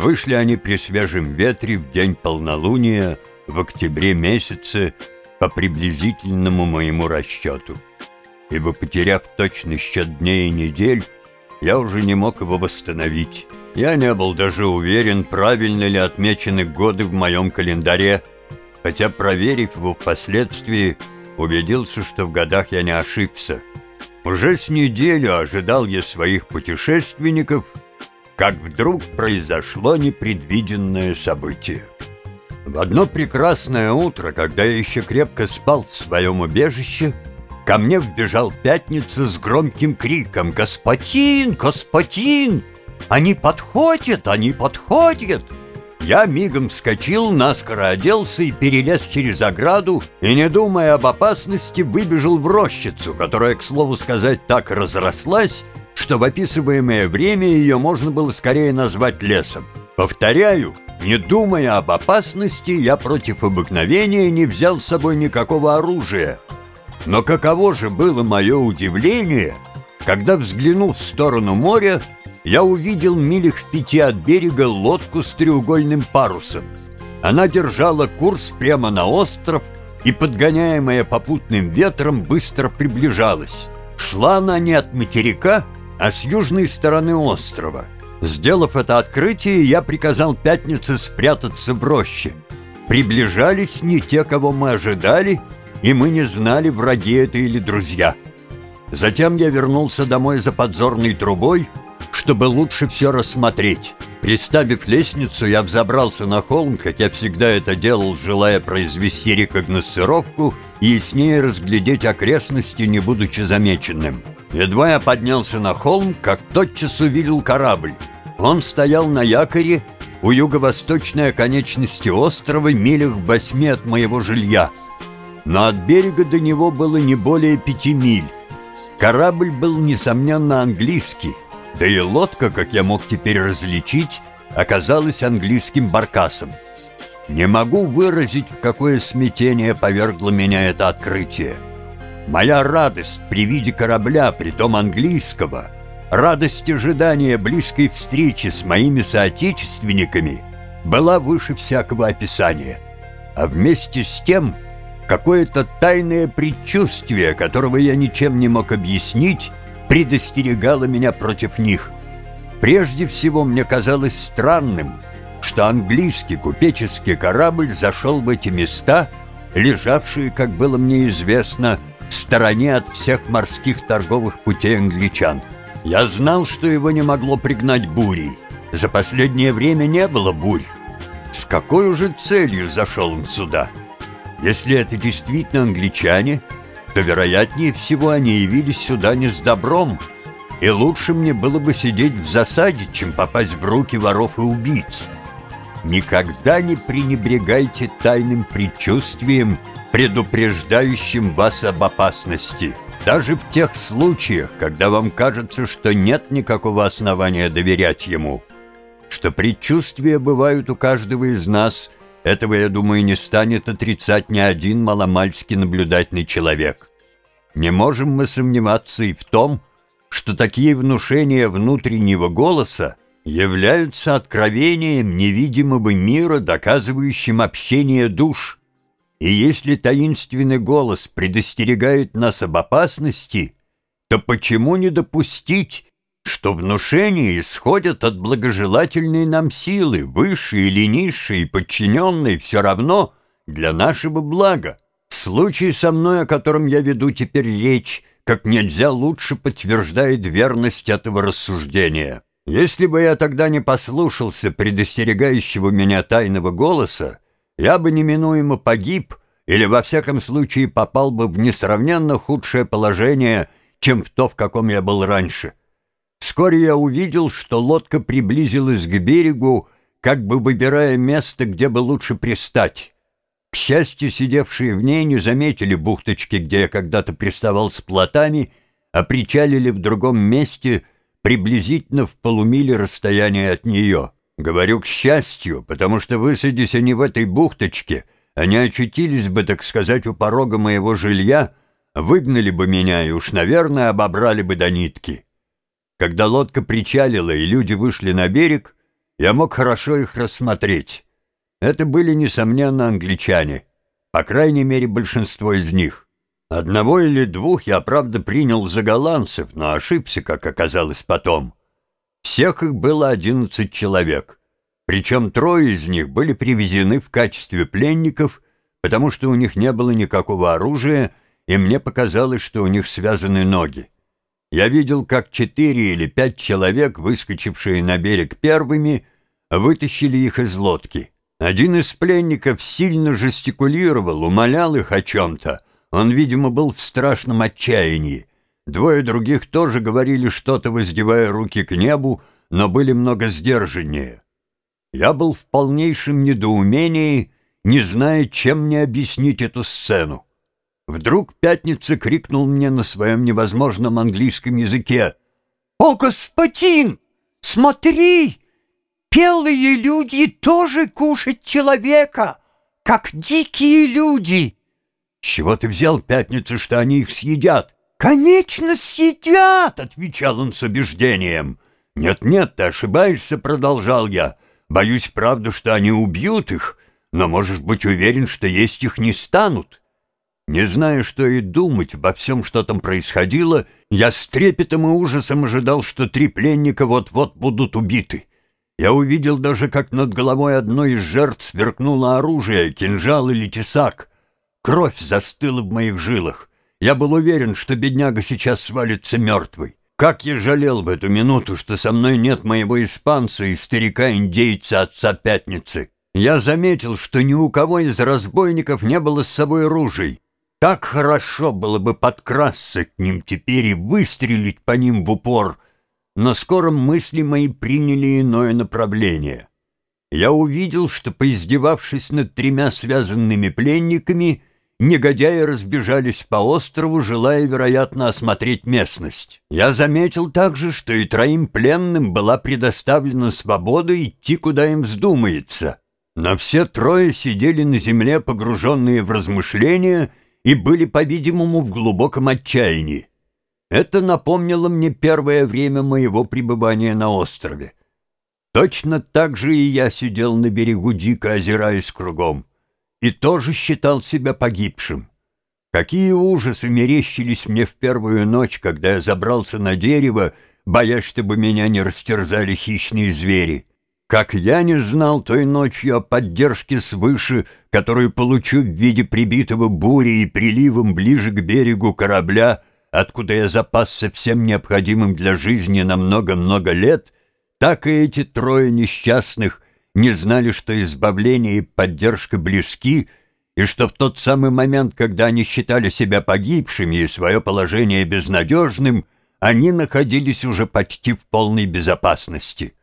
Вышли они при свежем ветре в день полнолуния в октябре месяце по приблизительному моему расчету. Ибо, потеряв точный счет дней и недель, я уже не мог его восстановить. Я не был даже уверен, правильно ли отмечены годы в моем календаре, хотя, проверив его впоследствии, убедился, что в годах я не ошибся. Уже с неделю ожидал я своих путешественников, как вдруг произошло непредвиденное событие. В одно прекрасное утро, когда я еще крепко спал в своем убежище, ко мне вбежал Пятница с громким криком «Господин! Господин! Они подходят! Они подходят!» Я мигом вскочил, наскоро оделся и перелез через ограду, и, не думая об опасности, выбежал в рощицу, которая, к слову сказать, так разрослась, что в описываемое время ее можно было скорее назвать лесом. Повторяю, не думая об опасности, я против обыкновения не взял с собой никакого оружия. Но каково же было мое удивление, когда, взглянув в сторону моря, я увидел милях в пяти от берега лодку с треугольным парусом. Она держала курс прямо на остров и, подгоняемая попутным ветром, быстро приближалась. Шла она не от материка, а с южной стороны острова. Сделав это открытие, я приказал Пятнице спрятаться в роще. Приближались не те, кого мы ожидали, и мы не знали, враги это или друзья. Затем я вернулся домой за подзорной трубой — чтобы лучше все рассмотреть. Приставив лестницу, я взобрался на холм, хотя всегда это делал, желая произвести рекогносцировку и яснее разглядеть окрестности, не будучи замеченным. Едва я поднялся на холм, как тотчас увидел корабль. Он стоял на якоре у юго-восточной оконечности острова, милях в восьми от моего жилья. Но от берега до него было не более пяти миль. Корабль был, несомненно, английский, да и лодка, как я мог теперь различить, оказалась английским баркасом. Не могу выразить, в какое смятение повергло меня это открытие. Моя радость при виде корабля, притом английского, радость ожидания близкой встречи с моими соотечественниками была выше всякого описания. А вместе с тем какое-то тайное предчувствие, которого я ничем не мог объяснить, предостерегала меня против них. Прежде всего мне казалось странным, что английский купеческий корабль зашел в эти места, лежавшие, как было мне известно, в стороне от всех морских торговых путей англичан. Я знал, что его не могло пригнать бурей. За последнее время не было бурь. С какой уже целью зашел он сюда? Если это действительно англичане, то, вероятнее всего, они явились сюда не с добром, и лучше мне было бы сидеть в засаде, чем попасть в руки воров и убийц. Никогда не пренебрегайте тайным предчувствием, предупреждающим вас об опасности, даже в тех случаях, когда вам кажется, что нет никакого основания доверять ему. Что предчувствия бывают у каждого из нас – этого, я думаю, не станет отрицать ни один маломальски наблюдательный человек. Не можем мы сомневаться и в том, что такие внушения внутреннего голоса являются откровением невидимого мира, доказывающим общение душ. И если таинственный голос предостерегает нас об опасности, то почему не допустить, что внушения исходят от благожелательной нам силы, высшей или низшей, подчиненной все равно для нашего блага. Случай со мной, о котором я веду теперь речь, как нельзя лучше подтверждает верность этого рассуждения. Если бы я тогда не послушался предостерегающего меня тайного голоса, я бы неминуемо погиб или во всяком случае попал бы в несравненно худшее положение, чем в то, в каком я был раньше. Вскоре я увидел, что лодка приблизилась к берегу, как бы выбирая место, где бы лучше пристать. К счастью, сидевшие в ней не заметили бухточки, где я когда-то приставал с плотами, а причалили в другом месте, приблизительно в полумиле расстояния от нее. Говорю «к счастью», потому что, высадись они в этой бухточке, они очутились бы, так сказать, у порога моего жилья, выгнали бы меня и уж, наверное, обобрали бы до нитки. Когда лодка причалила и люди вышли на берег, Я мог хорошо их рассмотреть. Это были, несомненно, англичане, по крайней мере, большинство из них. Одного или двух я, правда, принял за голландцев, но ошибся, как оказалось потом. Всех их было одиннадцать человек. Причем трое из них были привезены в качестве пленников, потому что у них не было никакого оружия, и мне показалось, что у них связаны ноги. Я видел, как четыре или пять человек, выскочившие на берег первыми, вытащили их из лодки. Один из пленников сильно жестикулировал, умолял их о чем-то. Он, видимо, был в страшном отчаянии. Двое других тоже говорили что-то, воздевая руки к небу, но были много сдержаннее. Я был в полнейшем недоумении, не зная, чем мне объяснить эту сцену. Вдруг Пятница крикнул мне на своем невозможном английском языке. «О, господин, смотри! Белые люди тоже кушают человека, как дикие люди!» «С чего ты взял, Пятница, что они их съедят?» «Конечно, съедят!» — отвечал он с убеждением. «Нет-нет, ты ошибаешься», — продолжал я. Боюсь, правда, что они убьют их, но можешь быть уверен, что есть их не станут. Не зная, что и думать обо всем, что там происходило, я с трепетом и ужасом ожидал, что три пленника вот-вот будут убиты. Я увидел даже, как над головой одной из жертв сверкнуло оружие, кинжал или тесак. Кровь застыла в моих жилах. Я был уверен, что бедняга сейчас свалится мертвый. Как я жалел в эту минуту, что со мной нет моего испанца и старика-индейца отца Пятницы. Я заметил, что ни у кого из разбойников не было с собой ружей. Так хорошо было бы подкрасться к ним теперь и выстрелить по ним в упор. Но скоро мысли мои приняли иное направление. Я увидел, что, поиздевавшись над тремя связанными пленниками, Негодяи разбежались по острову, желая, вероятно, осмотреть местность. Я заметил также, что и троим пленным была предоставлена свобода идти, куда им вздумается. Но все трое сидели на земле, погруженные в размышления, и были, по-видимому, в глубоком отчаянии. Это напомнило мне первое время моего пребывания на острове. Точно так же и я сидел на берегу, дико озираясь кругом и тоже считал себя погибшим. Какие ужасы мерещились мне в первую ночь, когда я забрался на дерево, боясь, чтобы меня не растерзали хищные звери. Как я не знал той ночью о поддержке свыше, которую получу в виде прибитого бури и приливом ближе к берегу корабля, откуда я запасся всем необходимым для жизни на много-много лет, так и эти трое несчастных — не знали, что избавление и поддержка близки, и что в тот самый момент, когда они считали себя погибшими и свое положение безнадежным, они находились уже почти в полной безопасности.